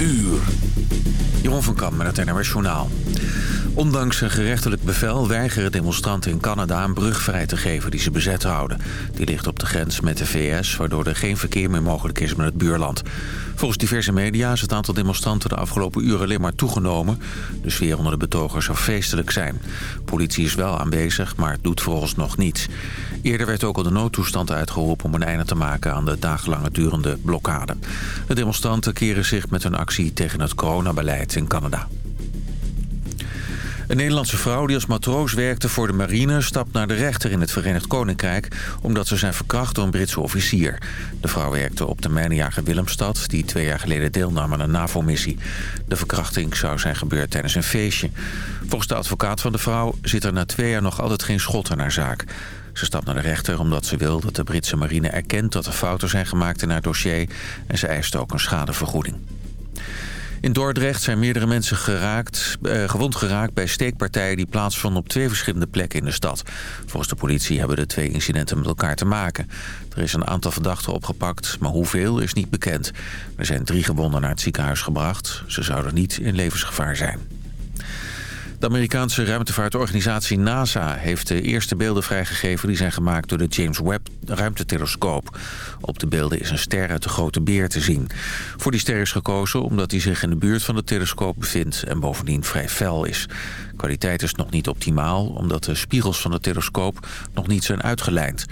uur. Jeroen van Kam met het NRS Journaal. Ondanks een gerechtelijk bevel weigeren demonstranten in Canada een brug vrij te geven die ze bezet houden. Die ligt op de grens met de VS, waardoor er geen verkeer meer mogelijk is met het buurland. Volgens diverse media is het aantal demonstranten de afgelopen uren alleen maar toegenomen. De sfeer onder de betogers zou feestelijk zijn. Politie is wel aanwezig, maar doet nog niets. Eerder werd ook al de noodtoestand uitgeroepen om een einde te maken aan de dagenlange durende blokkade. De demonstranten keren zich met hun actie tegen het coronabeleid in Canada. Een Nederlandse vrouw die als matroos werkte voor de marine... stapt naar de rechter in het Verenigd Koninkrijk... omdat ze zijn verkracht door een Britse officier. De vrouw werkte op de mijnenjager Willemstad... die twee jaar geleden deelnam aan een NAVO-missie. De verkrachting zou zijn gebeurd tijdens een feestje. Volgens de advocaat van de vrouw zit er na twee jaar nog altijd geen schot aan haar zaak. Ze stapt naar de rechter omdat ze wil dat de Britse marine erkent... dat er fouten zijn gemaakt in haar dossier... en ze eist ook een schadevergoeding. In Dordrecht zijn meerdere mensen geraakt, eh, gewond geraakt bij steekpartijen die plaatsvonden op twee verschillende plekken in de stad. Volgens de politie hebben de twee incidenten met elkaar te maken. Er is een aantal verdachten opgepakt, maar hoeveel is niet bekend. Er zijn drie gewonden naar het ziekenhuis gebracht. Ze zouden niet in levensgevaar zijn. De Amerikaanse ruimtevaartorganisatie NASA heeft de eerste beelden vrijgegeven... die zijn gemaakt door de James Webb ruimtetelescoop. Op de beelden is een ster uit de Grote Beer te zien. Voor die ster is gekozen omdat hij zich in de buurt van de telescoop bevindt... en bovendien vrij fel is. Kwaliteit is nog niet optimaal... omdat de spiegels van de telescoop nog niet zijn uitgelijnd.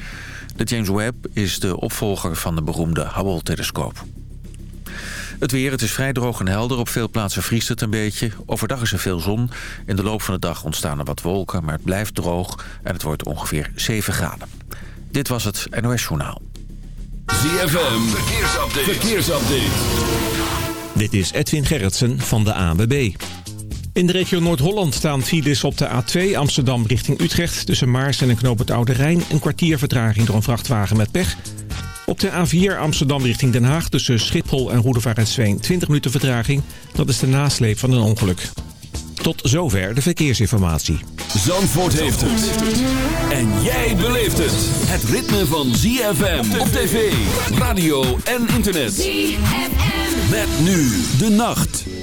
De James Webb is de opvolger van de beroemde Hubble-telescoop. Het weer, het is vrij droog en helder. Op veel plaatsen vriest het een beetje. Overdag is er veel zon. In de loop van de dag ontstaan er wat wolken, maar het blijft droog en het wordt ongeveer 7 graden. Dit was het NOS Journaal. ZFM, verkeersupdate. verkeersupdate. Dit is Edwin Gerritsen van de ANWB. In de regio Noord-Holland staan files op de A2 Amsterdam richting Utrecht... tussen Maars en een knoop het Oude Rijn. Een kwartier vertraging door een vrachtwagen met pech... Op de A4 Amsterdam richting Den Haag tussen Schiphol en Roedevaart 20 minuten vertraging. Dat is de nasleep van een ongeluk. Tot zover de verkeersinformatie. Zandvoort heeft het. En jij beleeft het. Het ritme van ZFM op tv, radio en internet. ZFM. Met nu de nacht.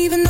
Even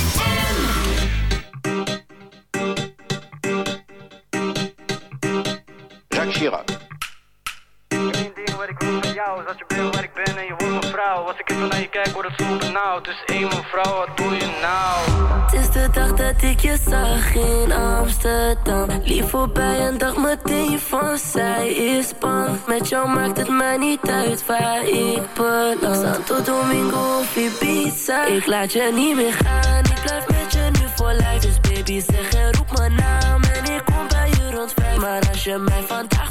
Jou dat je bent waar ik ben en je wordt mijn vrouw. Als ik even naar je kijk word het zo benauwd. Dus één mevrouw, wat doe je nou? Het is de dag dat ik je zag in Amsterdam. Lief voorbij en dacht meteen van zij is bang. Met jou maakt het mij niet uit waar ik beland. Santo Domingo of Ibiza. Ik laat je niet meer gaan, ik blijf met je nu voor lijf Dus baby zeg en roep mijn naam en ik kom bij je rond vijf. Maar als je mij vandaag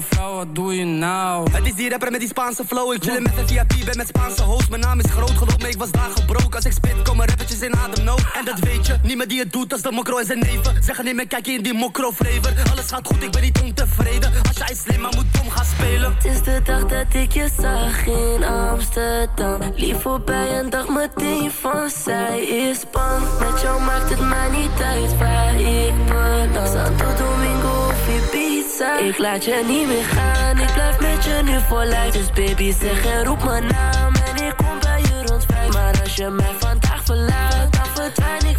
mevrouw, wat doe je nou? Het is die rapper met die Spaanse flow. Ik chillen met een VIP, ben met Spaanse host. Mijn naam is groot geloof me, ik was daar gebroken. Als ik spit, komen rappertjes in ademnood. En dat weet je, niemand die het doet als de mokro en zijn neven. Zeggen niet meer, kijk je in die mokro flavor. Alles gaat goed, ik ben niet ontevreden. Als jij slim, maar moet dom gaan spelen. Het is de dag dat ik je zag in Amsterdam Lief voorbij en dacht meteen van zij is bang Met jou maakt het mij niet uit waar ik beland Santo Domingo of Ibiza Ik laat je niet meer gaan, ik blijf met je nu voor lijf Dus baby zeg en roep mijn naam. En ik kom bij je rond vijf. Maar als je mij vandaag verlaat, dan verdwijn ik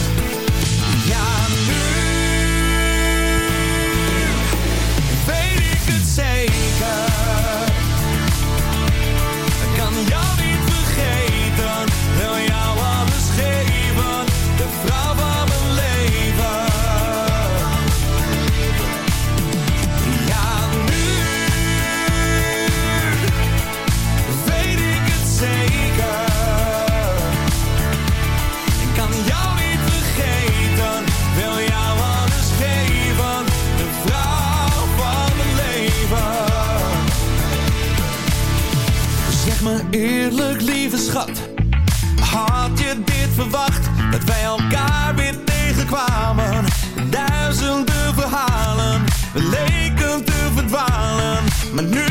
Lieve schat, had je dit verwacht? Dat wij elkaar weer tegenkwamen. Duizenden verhalen, we leken te verdwalen. Maar nu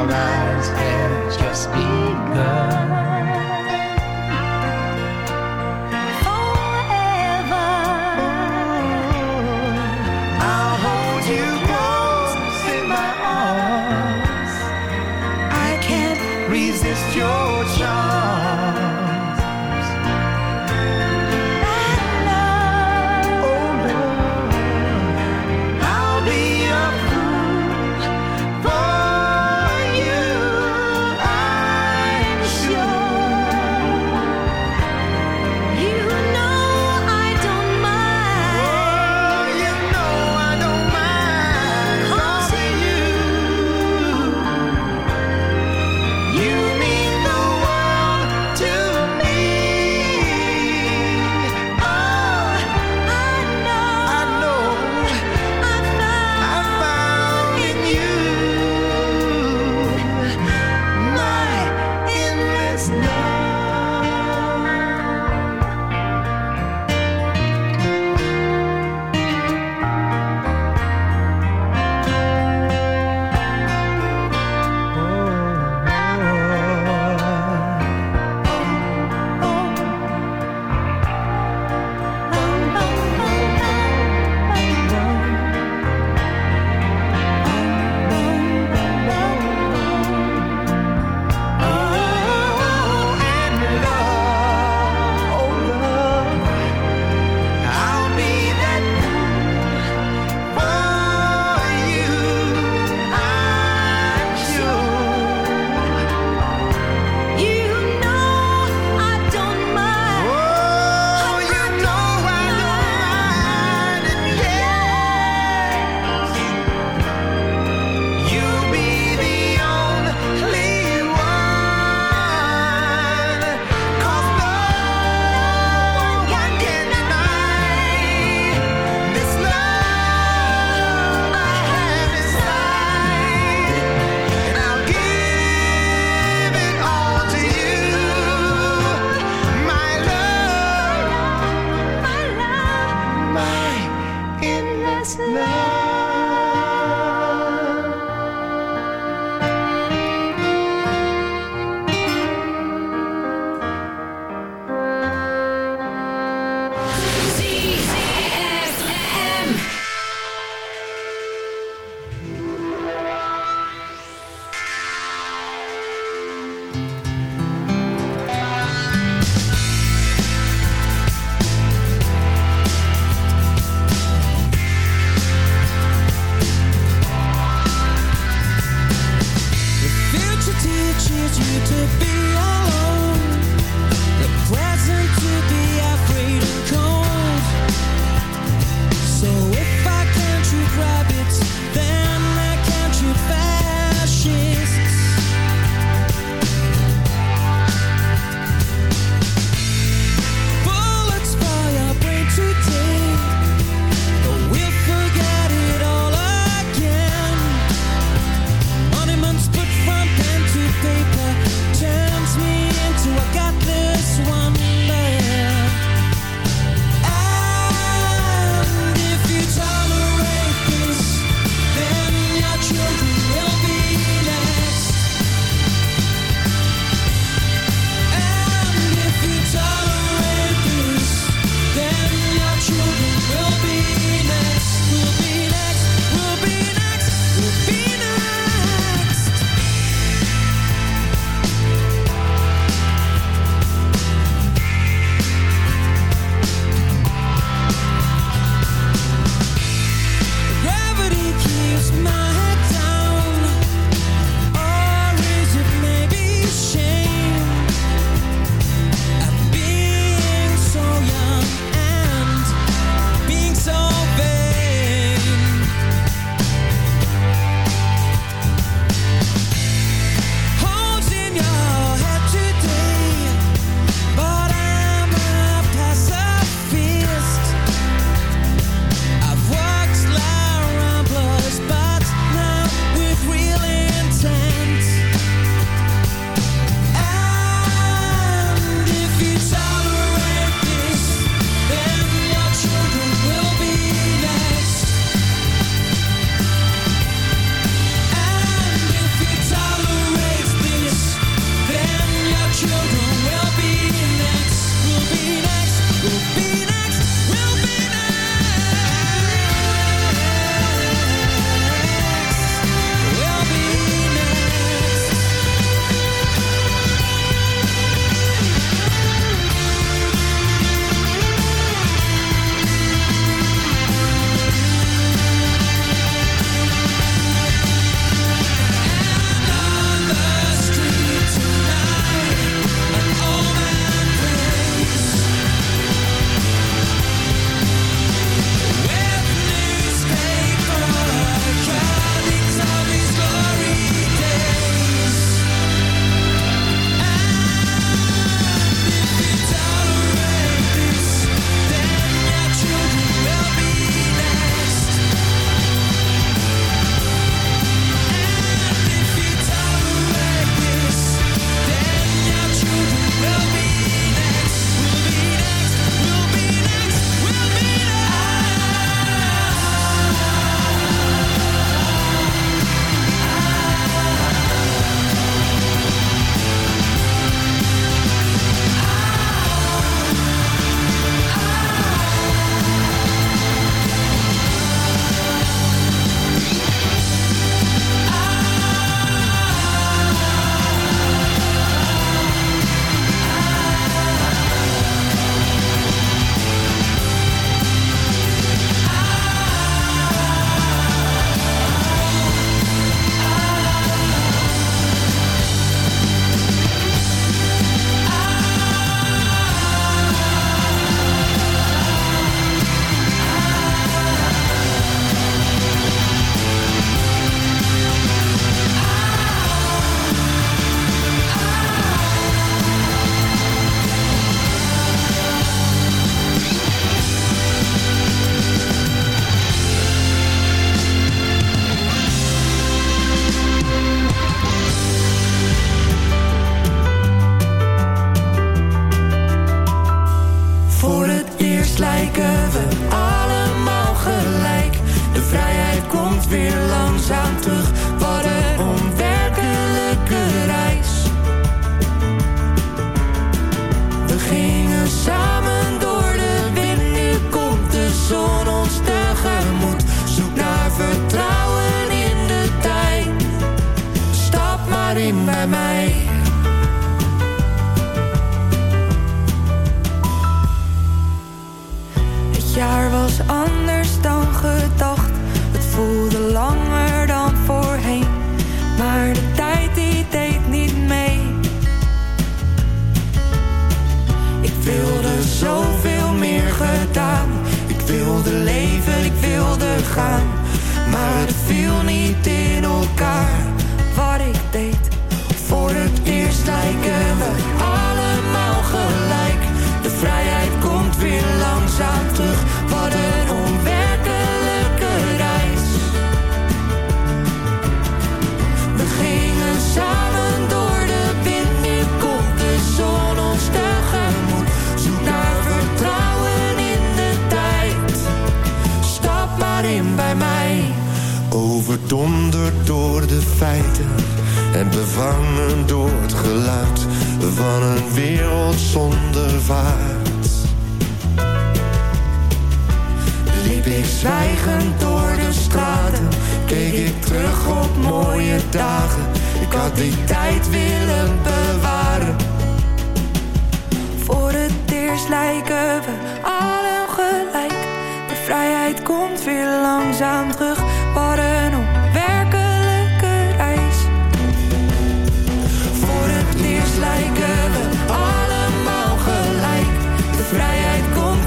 our lives have just begun.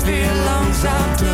Weer langzaam terug.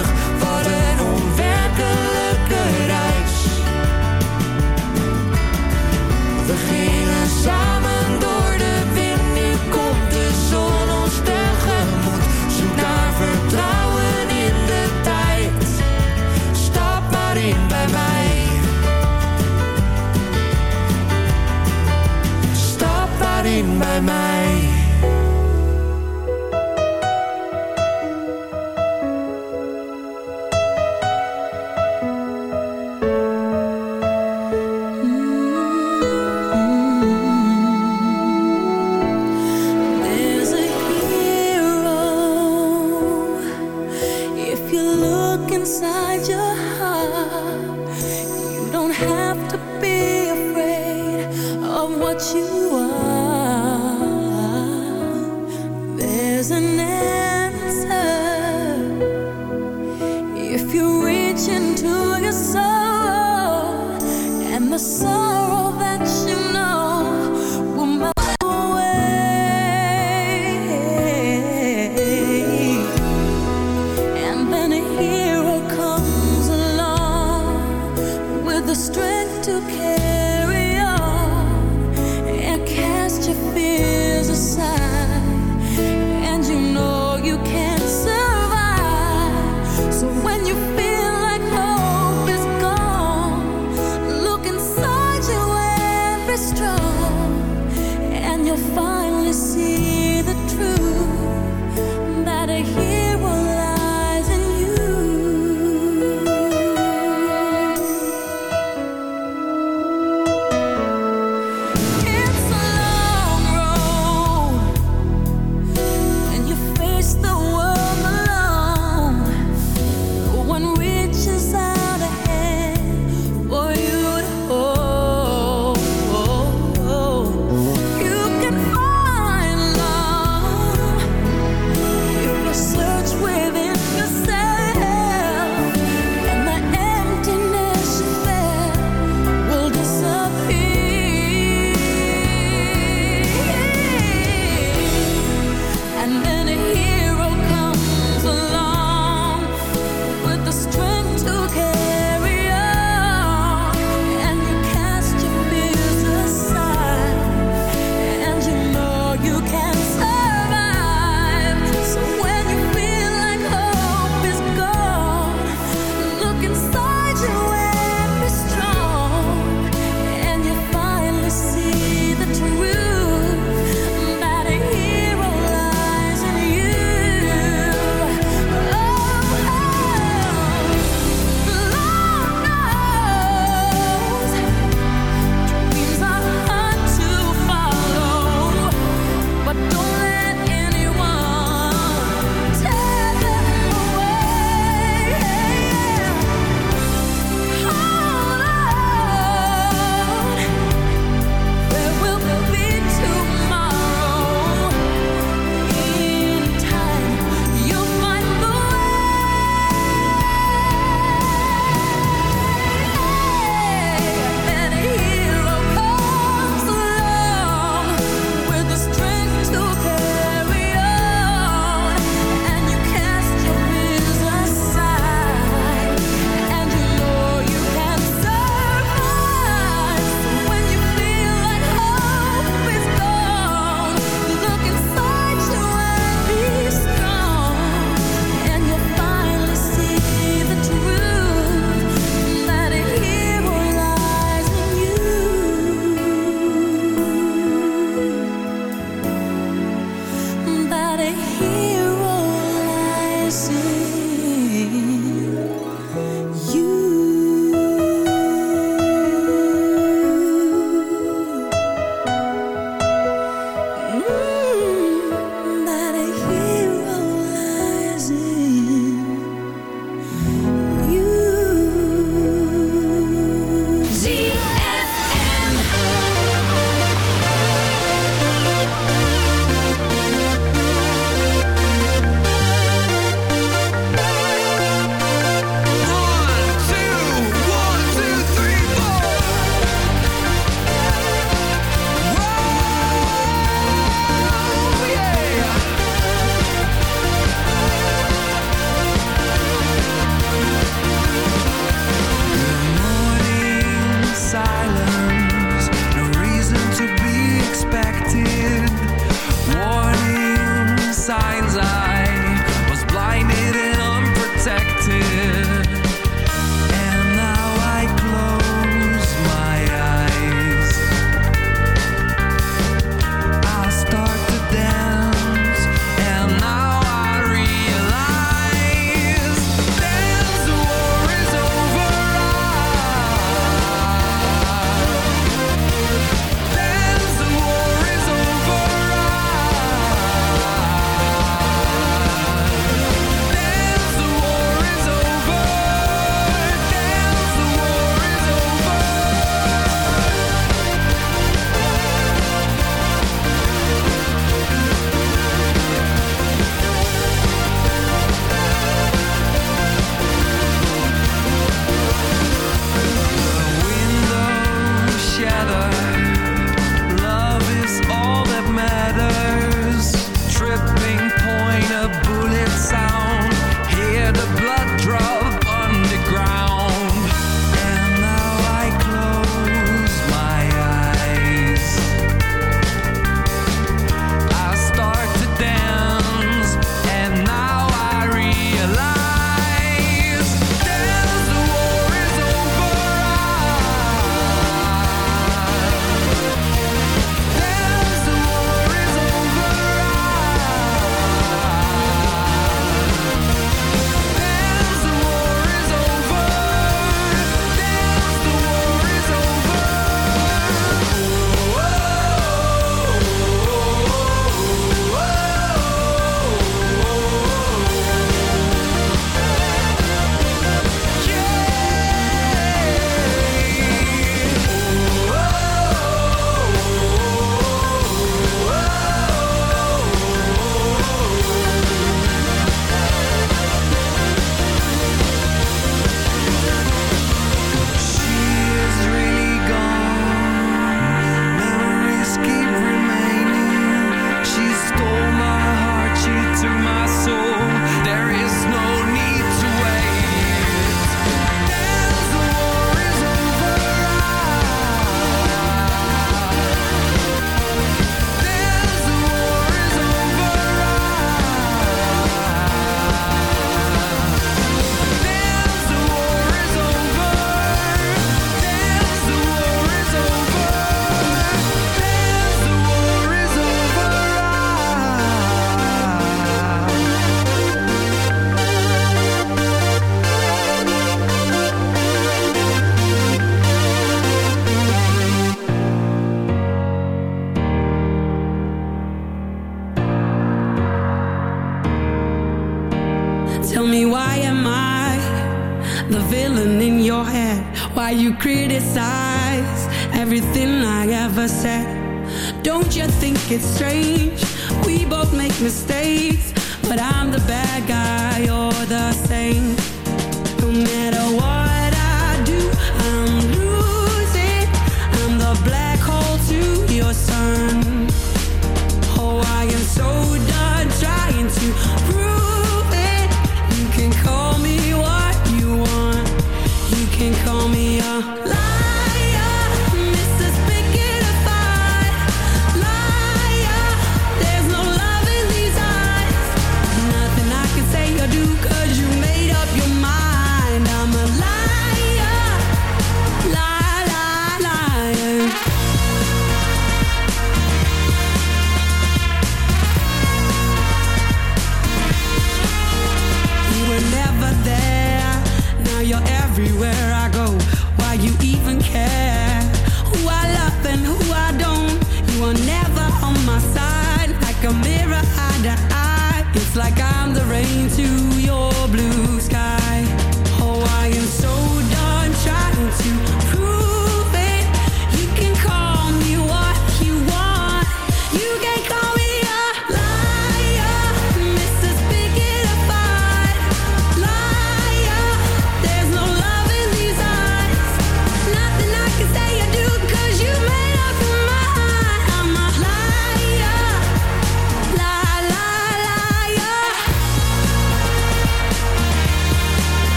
It's like I'm the rain to your blue sky.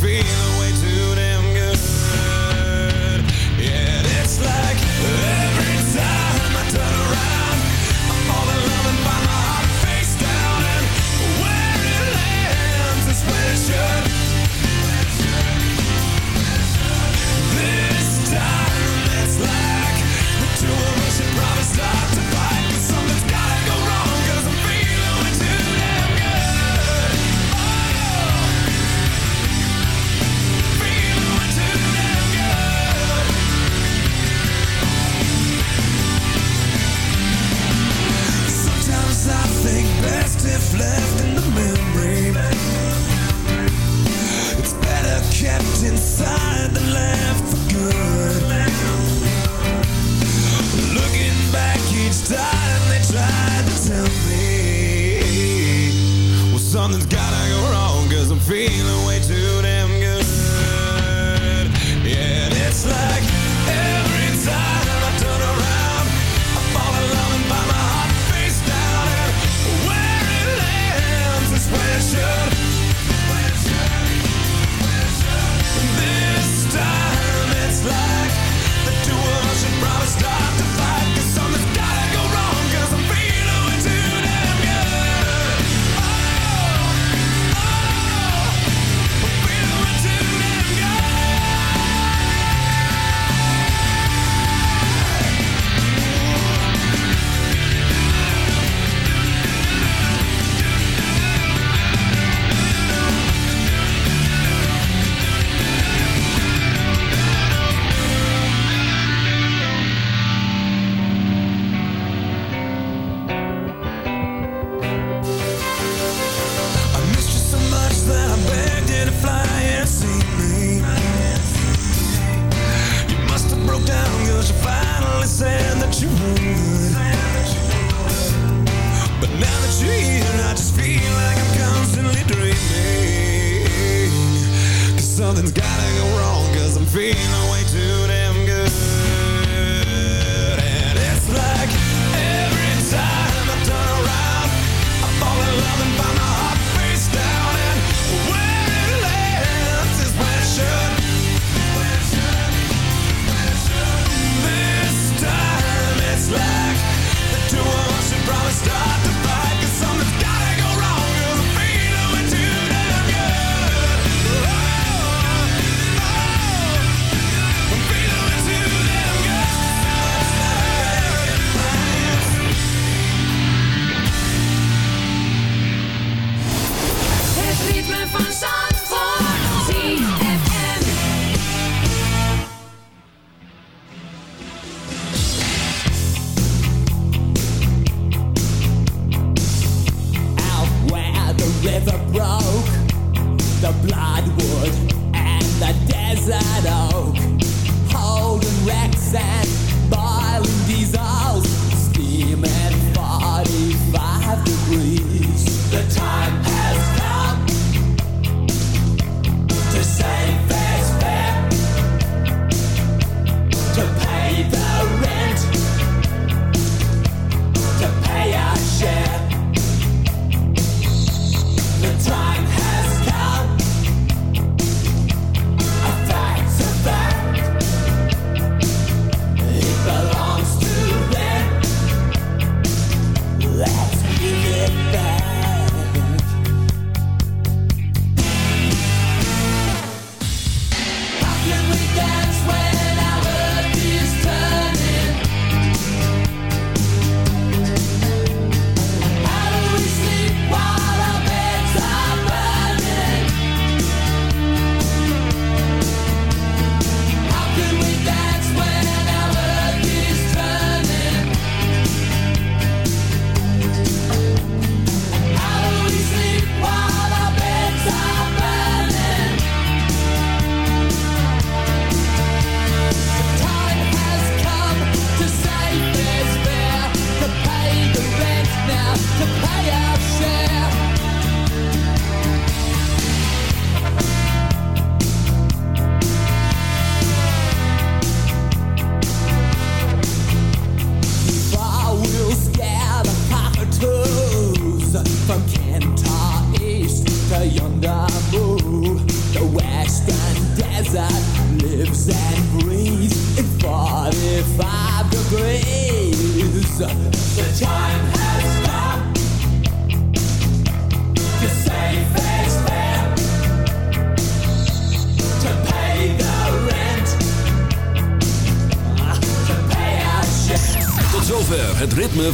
Feel the way